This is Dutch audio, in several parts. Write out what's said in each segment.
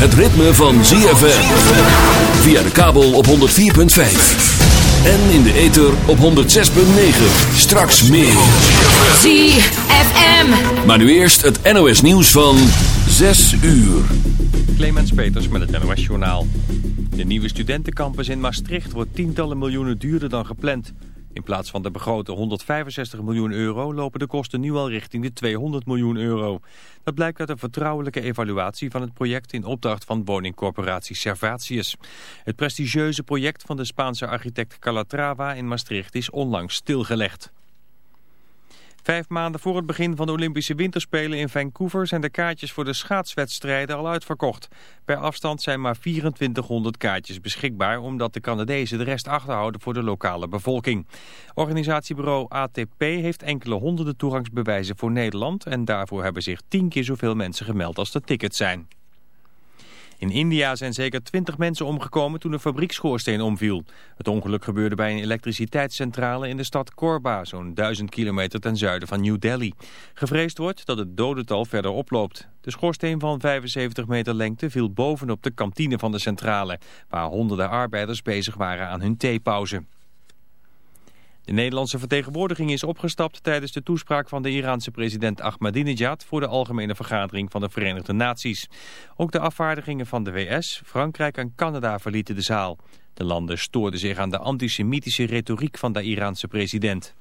het ritme van ZFM. Via de kabel op 104.5. En in de ether op 106.9. Straks meer. ZFM. Maar nu eerst het NOS nieuws van 6 uur. Clemens Peters met het NOS Journaal. De nieuwe studentencampus in Maastricht wordt tientallen miljoenen duurder dan gepland. In plaats van de begrote 165 miljoen euro lopen de kosten nu al richting de 200 miljoen euro. Dat blijkt uit een vertrouwelijke evaluatie van het project in opdracht van woningcorporatie Servatius. Het prestigieuze project van de Spaanse architect Calatrava in Maastricht is onlangs stilgelegd. Vijf maanden voor het begin van de Olympische Winterspelen in Vancouver zijn de kaartjes voor de schaatswedstrijden al uitverkocht. Per afstand zijn maar 2400 kaartjes beschikbaar omdat de Canadezen de rest achterhouden voor de lokale bevolking. Organisatiebureau ATP heeft enkele honderden toegangsbewijzen voor Nederland en daarvoor hebben zich tien keer zoveel mensen gemeld als de tickets zijn. In India zijn zeker twintig mensen omgekomen toen een fabrieksschoorsteen omviel. Het ongeluk gebeurde bij een elektriciteitscentrale in de stad Korba, zo'n duizend kilometer ten zuiden van New Delhi. Gevreesd wordt dat het dodental verder oploopt. De schoorsteen van 75 meter lengte viel bovenop de kantine van de centrale, waar honderden arbeiders bezig waren aan hun theepauze. De Nederlandse vertegenwoordiging is opgestapt tijdens de toespraak van de Iraanse president Ahmadinejad voor de Algemene Vergadering van de Verenigde Naties. Ook de afvaardigingen van de VS, Frankrijk en Canada verlieten de zaal. De landen stoorden zich aan de antisemitische retoriek van de Iraanse president.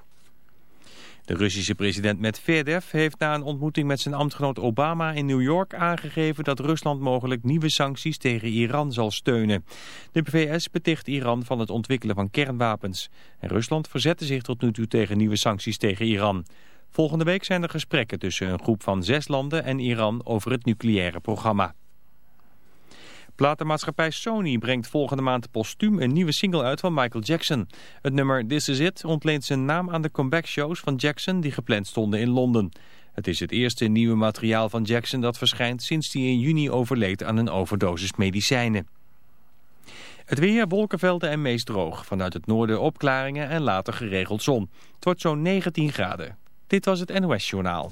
De Russische president Medvedev heeft na een ontmoeting met zijn ambtgenoot Obama in New York aangegeven dat Rusland mogelijk nieuwe sancties tegen Iran zal steunen. De VS beticht Iran van het ontwikkelen van kernwapens. En Rusland verzette zich tot nu toe tegen nieuwe sancties tegen Iran. Volgende week zijn er gesprekken tussen een groep van zes landen en Iran over het nucleaire programma. Platenmaatschappij Sony brengt volgende maand postuum een nieuwe single uit van Michael Jackson. Het nummer This Is It ontleent zijn naam aan de comeback-shows van Jackson die gepland stonden in Londen. Het is het eerste nieuwe materiaal van Jackson dat verschijnt sinds hij in juni overleed aan een overdosis medicijnen. Het weer, wolkenvelden en meest droog. Vanuit het noorden opklaringen en later geregeld zon. Het wordt zo'n 19 graden. Dit was het NOS Journaal.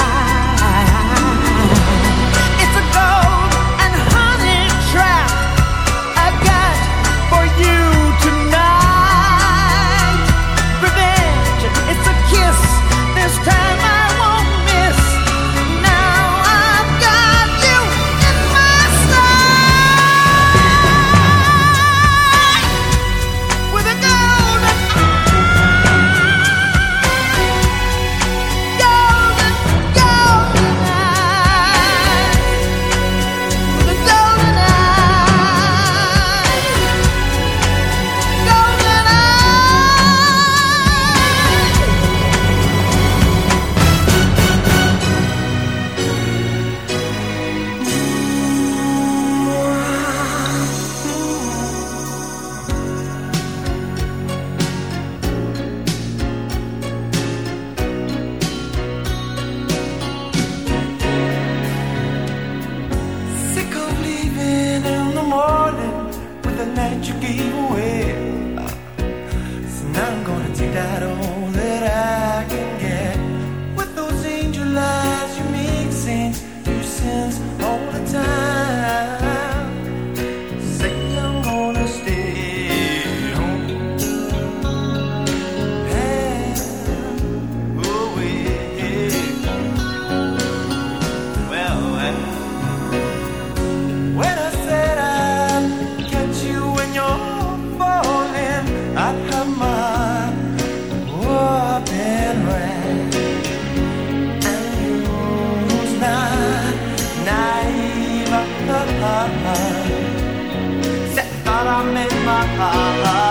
ha, ha.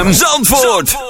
ZFM Zandvoort.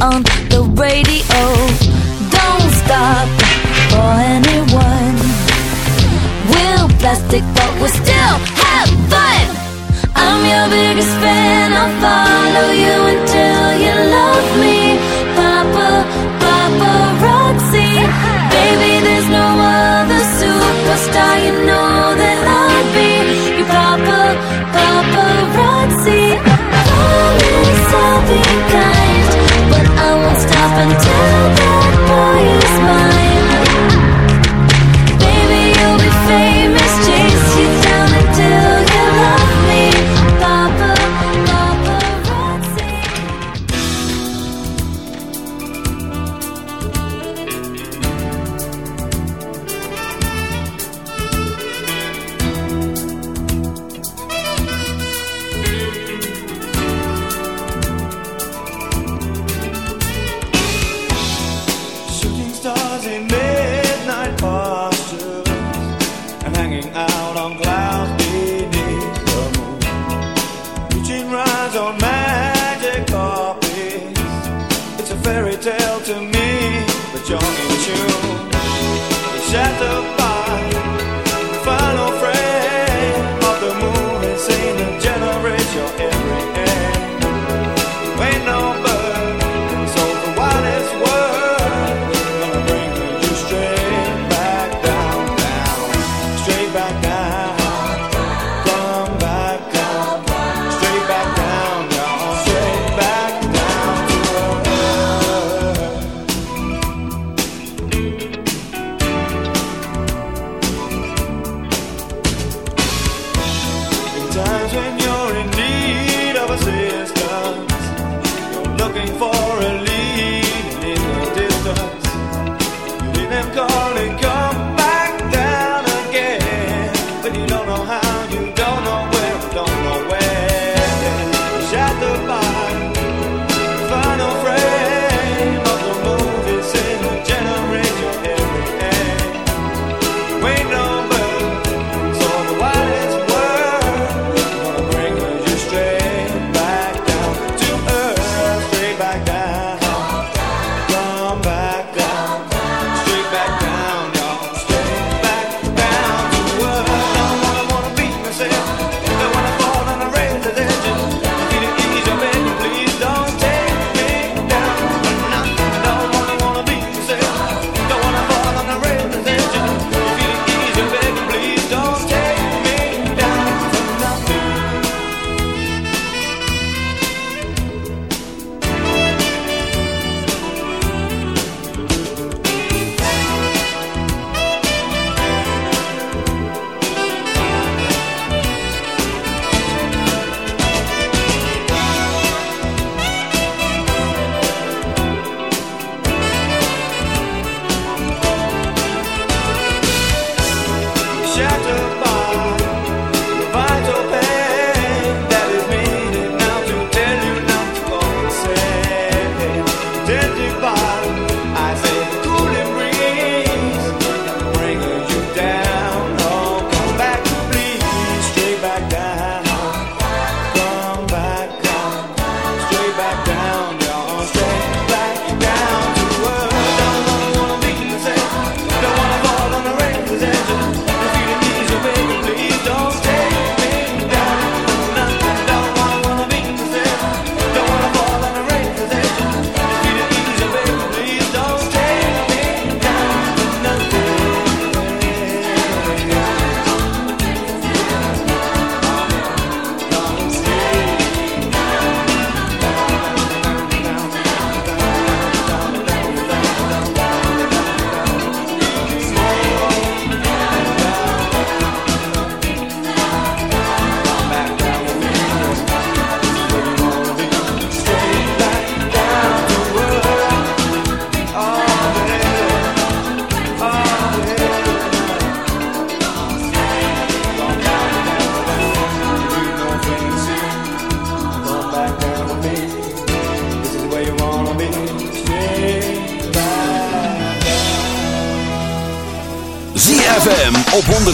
on the radio. Don't stop for anyone. We're plastic, but we still have fun. I'm your biggest fan. I'll follow you.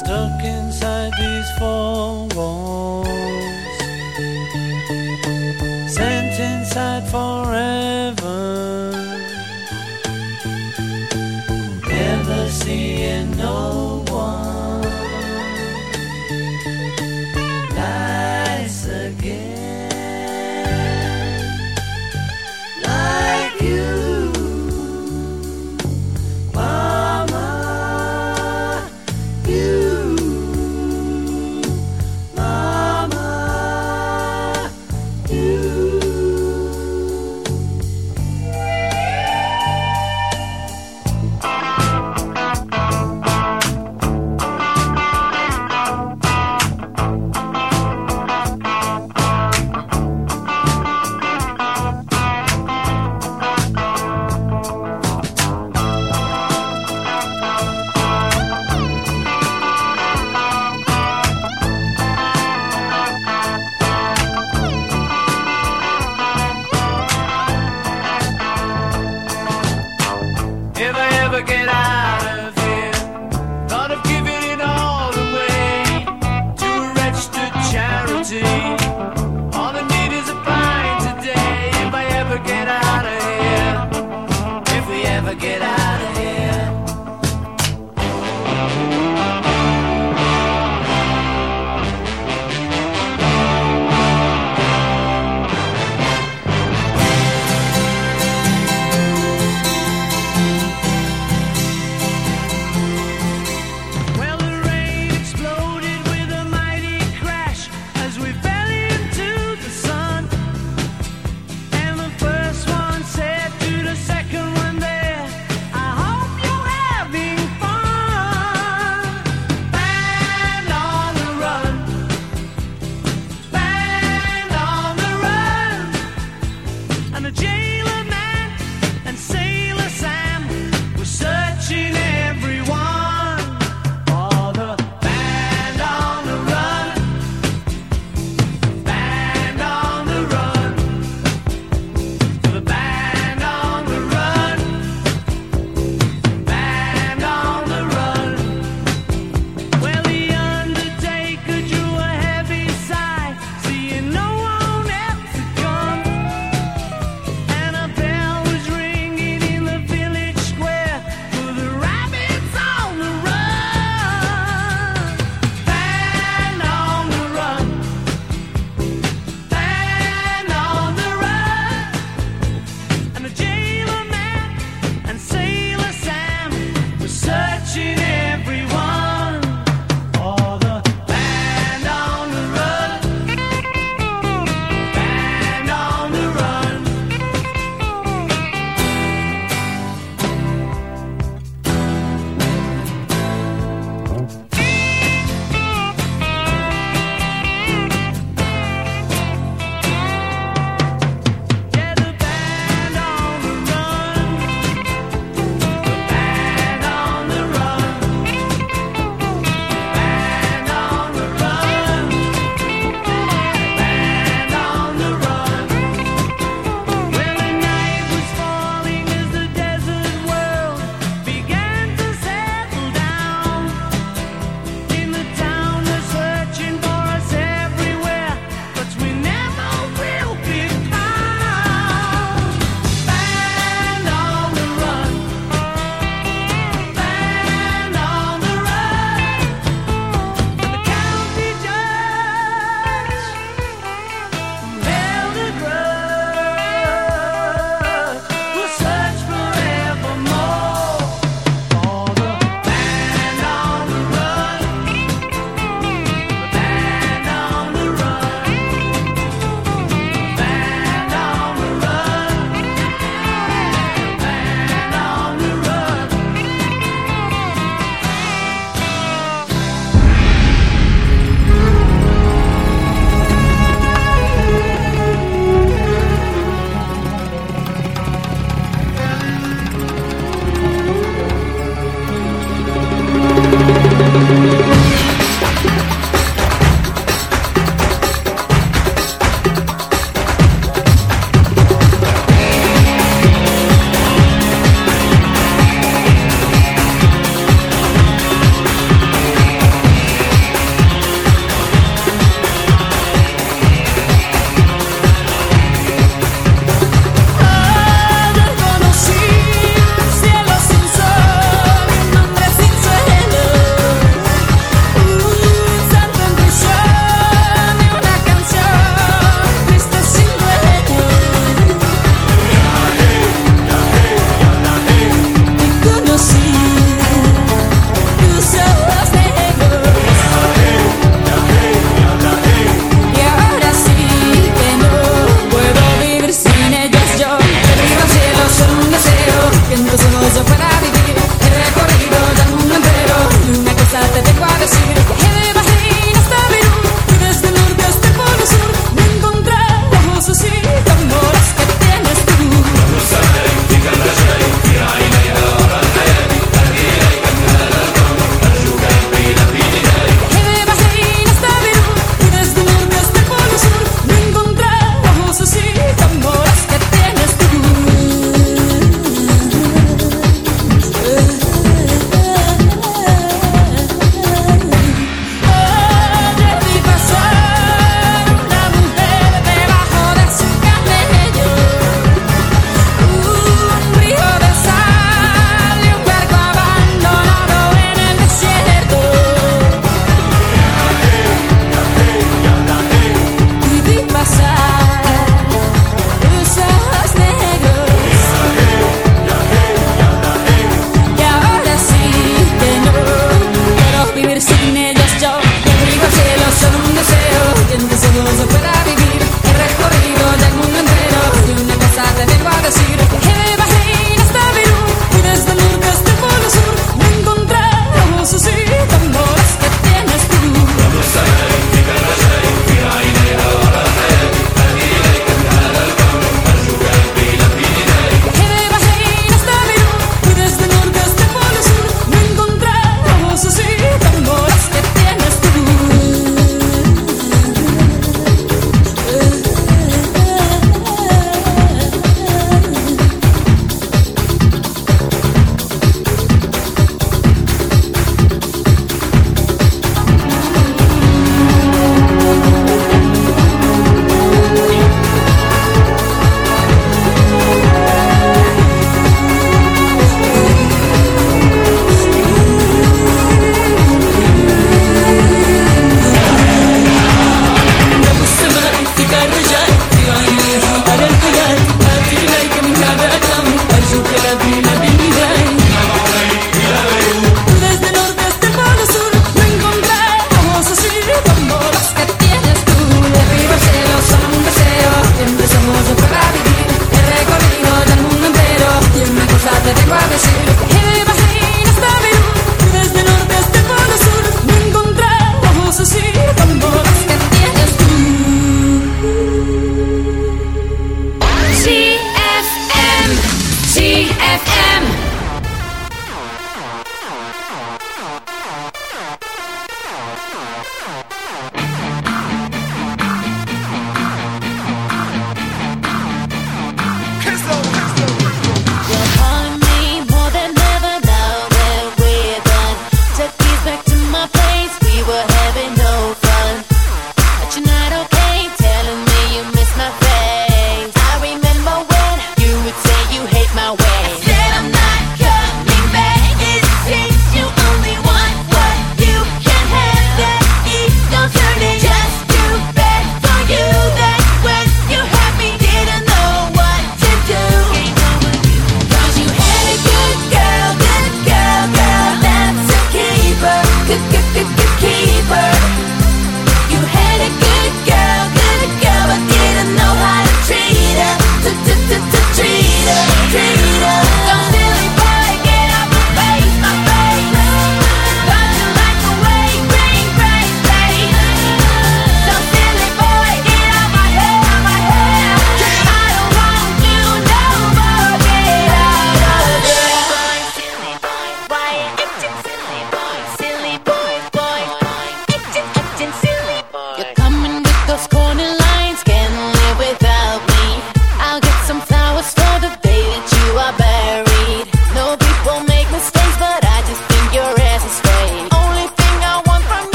Stuck inside these four walls, sent inside forever. Never seeing no